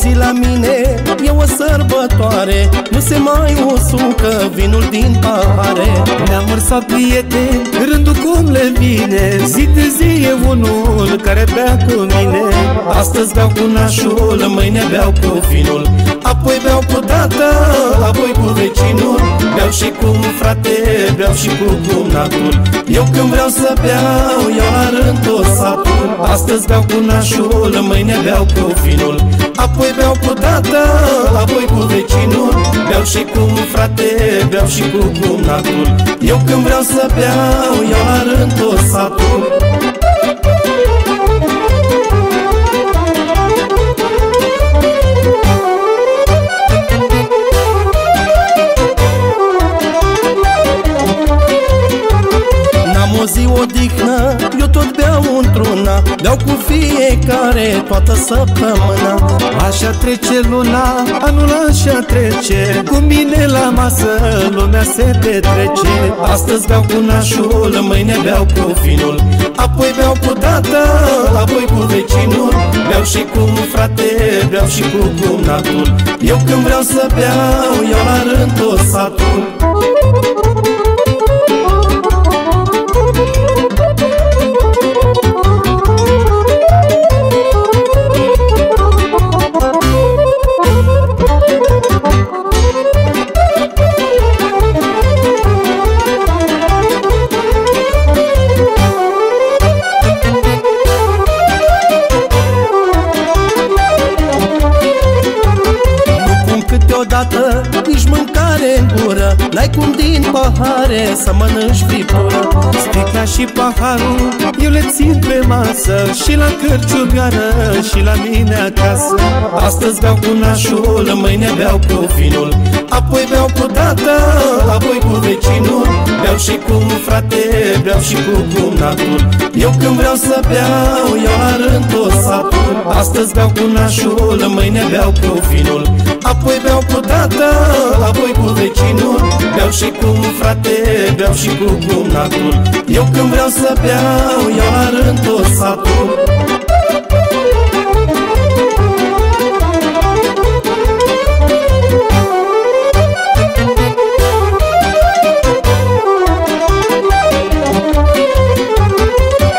zi la mine e o sărbătoare Nu se mai usucă vinul din pahare. Ne-am mărsat prieteni, rândul cum le vine Zi de zi e unul care bea cu mine. Astăzi beau cu nașul, mâine beau cu finul Apoi beau cu tata, apoi cu vecinul. Beau și cu frate, beau și cu cumnatul. Eu când vreau să beau, iau la rând tot satul. Astăzi beau cu nașul, mâine beau cu finul Apoi beau cu tata, apoi cu vecinul Beau și cu frate, beau și cu cumnatul Eu când vreau să beau, iau la rând tot satul o zi odihnă Eu tot beau într-una Beau cu fiecare toată săptămâna. Așa trece luna, anul așa trece. Cu mine la masă lumea se petrece. Astăzi beau cu nașul, mâine beau cu finul Apoi beau cu tata, apoi cu vecinul. Beau și cu frate, beau și cu cumnatul. Eu când vreau să beau, iau la rând tot satul Câteodată nici mâncare în gură N-ai cum din pahare să mănânci friptură Sticla și paharul eu le țin pe masă Și la cărciugară și la mine acasă. Astăzi beau cu nașul, mâine beau cu finul Apoi beau cu tata, apoi cu vecinul. Beau și cu frate, beau și cu cumnatul. Eu când vreau să beau, iau la rând tot satul Astăzi beau cu nașul, mâine beau cu finul Apoi beau cu tata, apoi cu vecinul Beau și cu frate, beau și cu cumnatul. Eu când vreau să beau, iau la rând tot satul